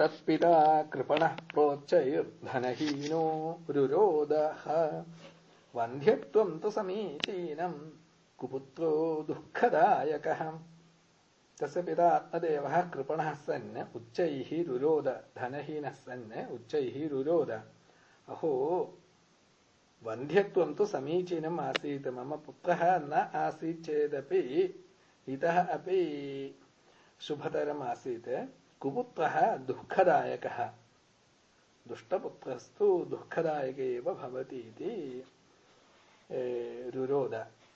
तत्पिता कृपणः प्रोच्चैर्धनहीनो रुरोदः। वन्ध्यत्वम् तु समीचीनम् कुपुत्रो दुःखदायकः। तस्य पिता आत्मदेवः कृपणः सन् उच्चैः रुरोद धनहीनः सन् उच्चैः रुरोद। अहो वन्ध्यत्वं तु समीचीनम् आसीत् मम पुत्रः न आसीत् चेदपि इतः अपि शुभतरम् आसीत् कुपुत्रः दुःखदायकः। दुष्टपुत्रस्तु दुःखदायक एव भवति इति रुरोद